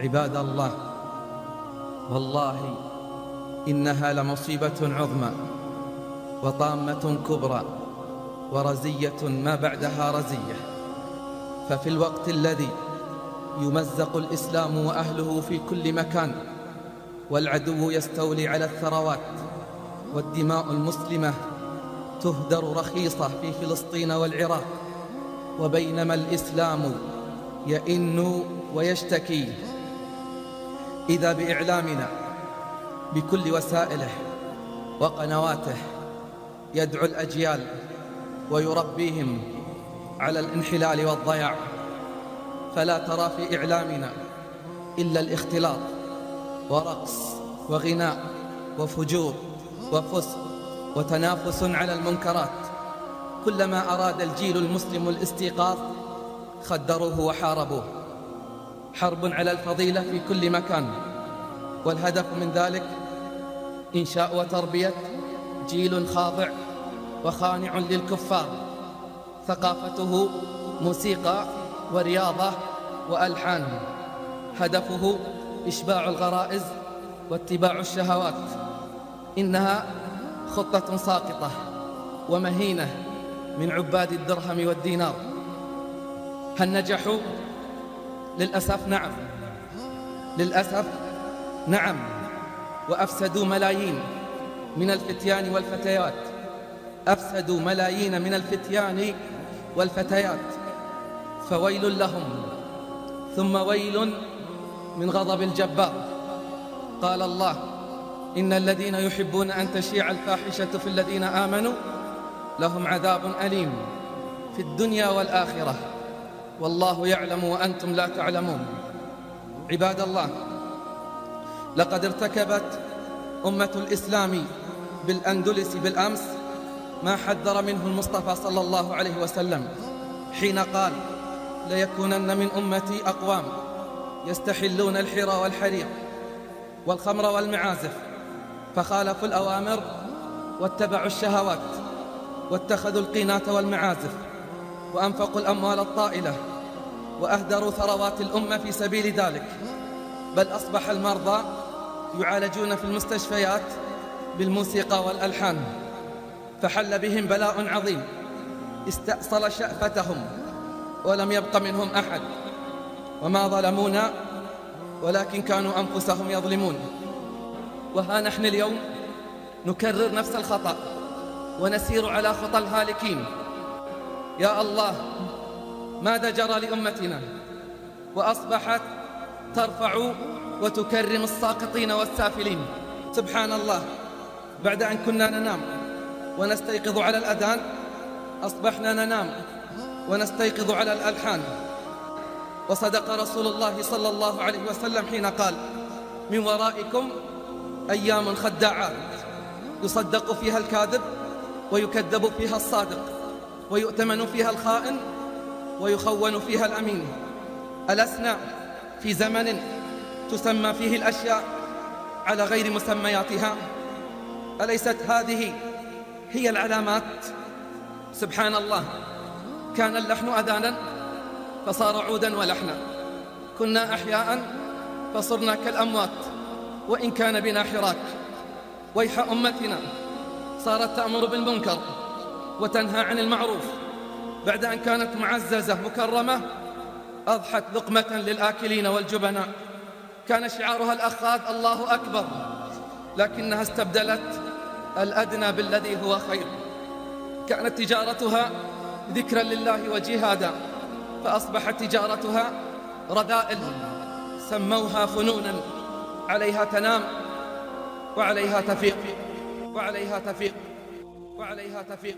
عباد الله والله إنها لمصيبة عظمى وطامة كبرى ورزية ما بعدها رزية. ففي الوقت الذي يمزق الإسلام وأهله في كل مكان والعدو يستولي على الثروات والدماء المسلمة تهدر رخيصة في فلسطين والعراق وبينما الإسلام يئن ويشتكي إذا بإعلامنا بكل وسائله وقنواته يدعو الأجيال ويربيهم على الانحلال والضياع فلا ترى في إعلامنا إلا الاختلاط ورقص وغناء وفجور وفسق وتنافس على المنكرات. كلما أراد الجيل المسلم الاستيقاظ خدروه وحاربوه. حرب على الفضيلة في كل مكان. والهدف من ذلك إنشاء وتربية جيل خاضع وخانع للكفار. ثقافته موسيقى ورياضة وألحان. هدفه إشباع الغرائز واتباع الشهوات. إنها خطة ساقطة ومهينة من عباد الدرهم والدينار. هل نجحوا؟ للأسف نعم. للأسف نعم. وأفسدوا ملايين من الفتيان والفتيات. أفسدوا ملايين من الفتيان والفتيات. فويل لهم. ثم ويل من غضب الجبار. قال الله إن الذين يحبون أن تشيع الفاحشة في الذين آمنوا لهم عذاب أليم في الدنيا والآخرة. والله يعلم وأنتم لا تعلمون. عباد الله لقد ارتكبت أمة الإسلام بالأندلس بالأمس ما حذر منه المصطفى صلى الله عليه وسلم حين قال ليكونن من أمتي أقوام يستحلون الحرى والحرير والخمر والمعازف فخالفوا الأوامر واتبعوا الشهوات واتخذوا القينات والمعازف وأنفقوا الأموال الطائلة وأهدروا ثروات الأمة في سبيل ذلك. بل أصبح المرضى يعالجون في المستشفيات بالموسيقى والألحان فحل بهم بلاء عظيم. استأصل شأفتهم ولم يبق منهم أحد. وما ظلمونا ولكن كانوا أنفسهم يظلمون. وها نحن اليوم نكرر نفس الخطأ ونسير على خطى الهالكين. يا الله ماذا جرى لأمتنا؟ وأصبحت ترفع وتكرم الساقطين والسافلين. سبحان الله بعد أن كنا ننام ونستيقظ على الأذان أصبحنا ننام ونستيقظ على الألحان. وصدق رسول الله صلى الله عليه وسلم حين قال من ورائكم أيام خداعات يصدق فيها الكاذب ويكذب فيها الصادق. ويؤتمن فيها الخائن ويخون فيها الأمين. ألسنا في زمن تسمى فيه الأشياء على غير مسمياتها. أليست هذه هي العلامات؟ سبحان الله. كان اللحن أذانا فصار عودا ولحنا. كنا أحياء فصرنا كالأموات. وإن كان بنا حراك. ويح أمتنا صارت تأمر بالمنكر. وتنهى عن المعروف. بعد أن كانت معززة مكرمة أضحت لقمة للآكلين والجبناء كان شعارها الأخاذ الله أكبر لكنها استبدلت الأدنى بالذي هو خير. كانت تجارتها ذكرا لله وجهادا فأصبحت تجارتها رذائل. سموها فنونا عليها تنام وعليها تفيق وعليها تفيق وعليها تفيق.